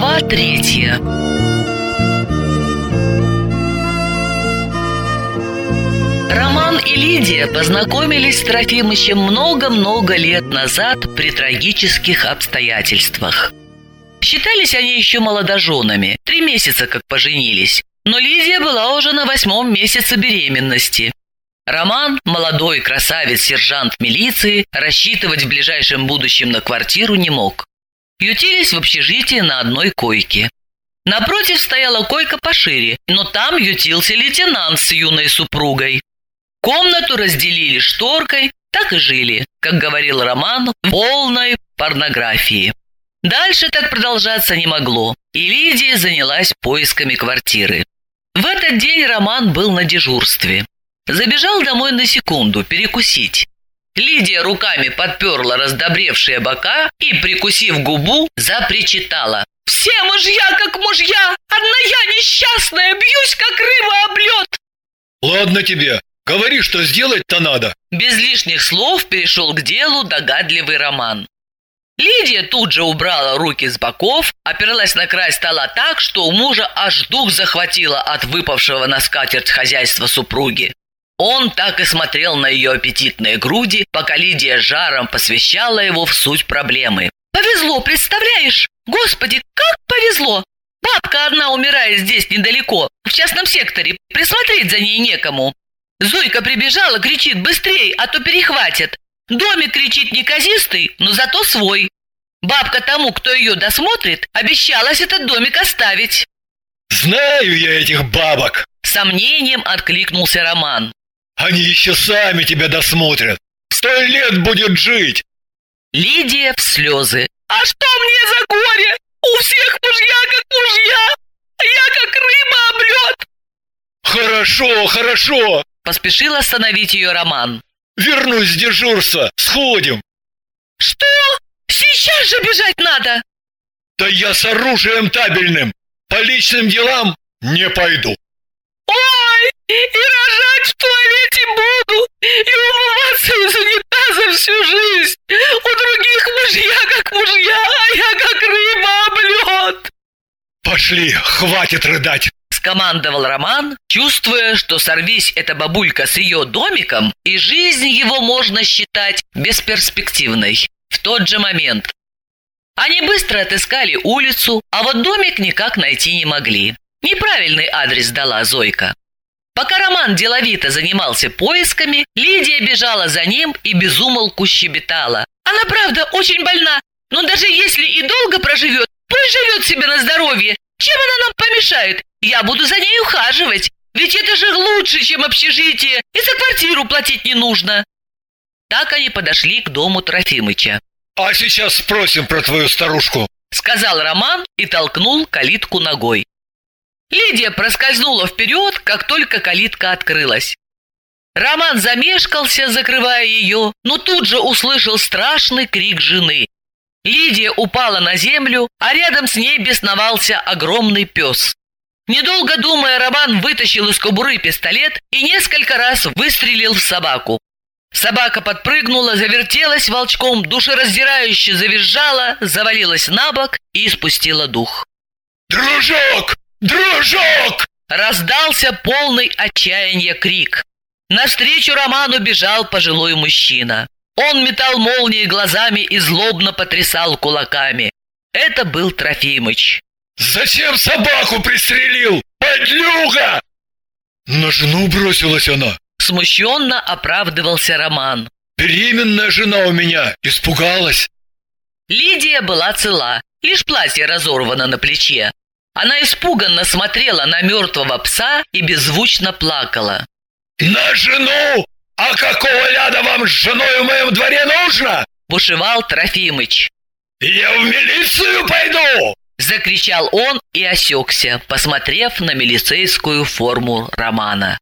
Глава третья Роман и Лидия познакомились с Трофимычем много-много лет назад при трагических обстоятельствах. Считались они еще молодоженами, три месяца как поженились, но Лидия была уже на восьмом месяце беременности. Роман, молодой красавец-сержант милиции, рассчитывать в ближайшем будущем на квартиру не мог. Ютились в общежитии на одной койке. Напротив стояла койка пошире, но там ютился лейтенант с юной супругой. Комнату разделили шторкой, так и жили, как говорил Роман, в полной порнографии. Дальше так продолжаться не могло, и Лидия занялась поисками квартиры. В этот день Роман был на дежурстве. Забежал домой на секунду перекусить. Лидия руками подперла раздобревшие бока и, прикусив губу, запричитала. «Все мужья, как мужья! Одна я несчастная, бьюсь, как рыба об лед!» Ладно тебе, говори, что сделать-то надо. Без лишних слов перешел к делу догадливый Роман. Лидия тут же убрала руки с боков, оперлась на край стола так, что у мужа аж дух захватило от выпавшего на скатерть хозяйства супруги. Он так и смотрел на ее аппетитные груди, пока Лидия жаром посвящала его в суть проблемы. «Повезло, представляешь? Господи, как повезло! Бабка одна умирает здесь недалеко, в частном секторе, присмотреть за ней некому. Зойка прибежала, кричит «быстрей, а то перехватят». Домик кричит неказистый, но зато свой. Бабка тому, кто ее досмотрит, обещалась этот домик оставить. Знаю я этих бабок. Сомнением откликнулся Роман. Они еще сами тебя досмотрят. Сто лет будет жить. Лидия в слезы. А что мне за горе? У всех мужья как мужья, а я как рыба об лед. Хорошо, хорошо. Поспешил остановить ее Роман. Вернусь с дежурства, сходим. Что? Сейчас же бежать надо. Да я с оружием табельным. По личным делам не пойду. И рожать в туалете буду, и умываться из унитаза всю жизнь. У других мужья как мужья, а я как рыба об лед. Пошли, хватит рыдать. Скомандовал Роман, чувствуя, что сорвись эта бабулька с ее домиком, и жизнь его можно считать бесперспективной. В тот же момент. Они быстро отыскали улицу, а вот домик никак найти не могли. Неправильный адрес дала Зойка. Пока Роман деловито занимался поисками, Лидия бежала за ним и безумолку щебетала. «Она правда очень больна, но даже если и долго проживет, пусть живет себе на здоровье. Чем она нам помешает? Я буду за ней ухаживать. Ведь это же лучше, чем общежитие, и за квартиру платить не нужно». Так они подошли к дому Трофимыча. А сейчас спросим про твою старушку. Сказал Роман и толкнул калитку ногой. Лидия проскользнула вперед, как только калитка открылась. Роман замешкался, закрывая ее, но тут же услышал страшный крик жены. Лидия упала на землю, а рядом с ней бесновался огромный пес. Недолго думая, Роман вытащил из кобуры пистолет и несколько раз выстрелил в собаку. Собака подпрыгнула, завертелась волчком, душераздирающе завизжала, завалилась на бок и испустила дух. «Дружок! Дружок!» Раздался полный отчаяния крик. Навстречу Роману бежал пожилой мужчина. Он метал молнии глазами и злобно потрясал кулаками. Это был Трофимыч. «Зачем собаку пристрелил? Подлюга!» На жену бросилась она. Смущенно оправдывался Роман. Беременная жена у меня, испугалась. Лидия была цела, лишь платье разорвано на плече. Она испуганно смотрела на мертвого пса и беззвучно плакала. «На жену? А какого ляда вам с женой в моем дворе нужно?» Бушевал Трофимыч. «Я в милицию пойду!» Закричал он и осекся, посмотрев на милицейскую форму Романа.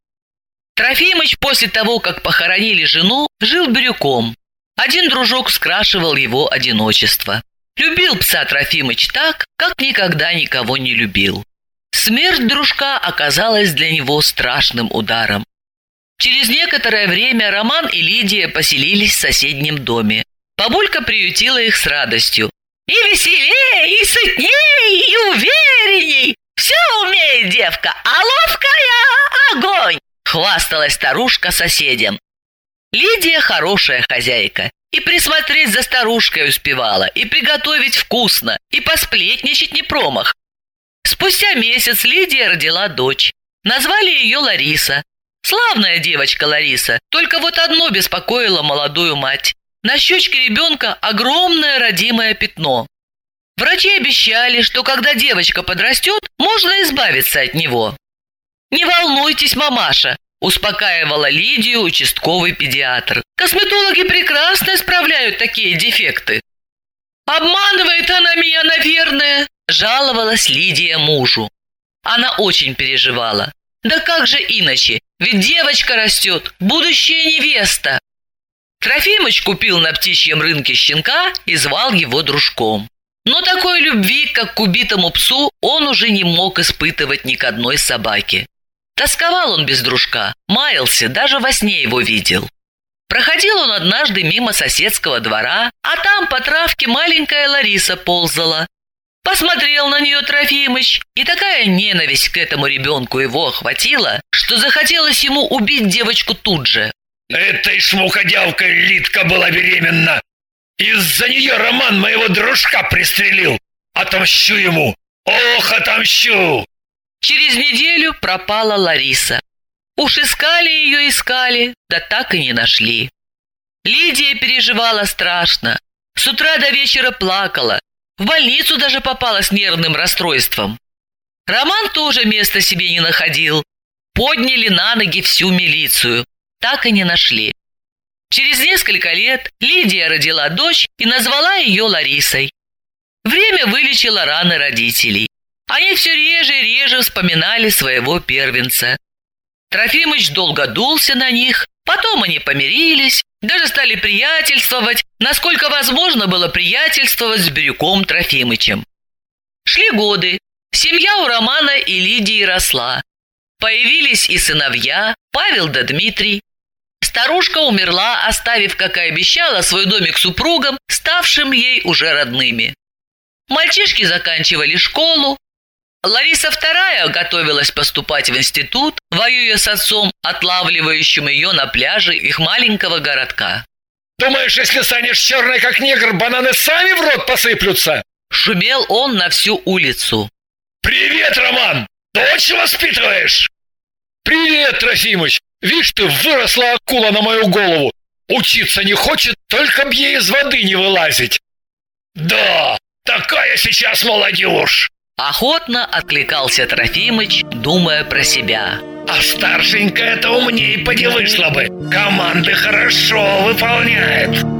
Трофимыч после того, как похоронили жену, жил брюком. Один дружок скрашивал его одиночество. Любил пса Трофимыч так, как никогда никого не любил. Смерть дружка оказалась для него страшным ударом. Через некоторое время Роман и Лидия поселились в соседнем доме. Бабулька приютила их с радостью. И веселей, и сытней, и уверенней. Все умеет девка, а ловкая огонь!» Хвасталась старушка соседям. Лидия хорошая хозяйка. И присмотреть за старушкой успевала, и приготовить вкусно, и посплетничать не промах. Спустя месяц Лидия родила дочь. Назвали ее Лариса. Славная девочка Лариса, только вот одно беспокоило молодую мать. На щечке ребенка огромное родимое пятно. Врачи обещали, что когда девочка подрастет, можно избавиться от него. «Не волнуйтесь, мамаша», – успокаивала Лидию участковый педиатр. «Косметологи прекрасно исправляют такие дефекты». «Обманывает она меня, наверное», – жаловалась Лидия мужу. Она очень переживала. «Да как же иначе? Ведь девочка растет, будущая невеста». Трофимыч купил на птичьем рынке щенка и звал его дружком. Но такой любви, как к убитому псу, он уже не мог испытывать ни к одной собаке. Тосковал он без дружка, маялся, даже во сне его видел. Проходил он однажды мимо соседского двора, а там по травке маленькая Лариса ползала. Посмотрел на нее Трофимыч, и такая ненависть к этому ребенку его охватила, что захотелось ему убить девочку тут же. Этой шмукодявкой Литка была беременна. Из-за нее Роман моего дружка пристрелил. Отомщу ему. Ох, отомщу! Через неделю пропала Лариса. Уж искали ее, искали, да так и не нашли. Лидия переживала страшно. С утра до вечера плакала. В больницу даже попала с нервным расстройством. Роман тоже места себе не находил. Подняли на ноги всю милицию. Так и не нашли. Через несколько лет Лидия родила дочь и назвала ее Ларисой. Время вылечило раны родителей. Они все реже и реже вспоминали своего первенца. Трофимыч долго дулся на них, потом они помирились, даже стали приятельствовать, насколько возможно было приятельствовать с Бирюком Трофимычем. Шли годы, семья у Романа и Лидии росла. Появились и сыновья, Павел да Дмитрий. Старушка умерла, оставив, как и обещала, свой домик супругам, ставшим ей уже родными. Мальчишки заканчивали школу, Лариса II готовилась поступать в институт, воюя с отцом, отлавливающим ее на пляже их маленького городка. Думаешь, если станешь черной, как негр, бананы сами в рот посыплются? Шумел он на всю улицу. Привет, Роман! Дочь воспитываешь? Привет, Трофимыч! Видишь ты, выросла акула на мою голову. Учиться не хочет, только б ей из воды не вылазить. Да, такая сейчас молодежь. Охотно откликался Трофимыч, думая про себя. А старшенькая-то умнее поди вышла бы. Команды хорошо выполняет.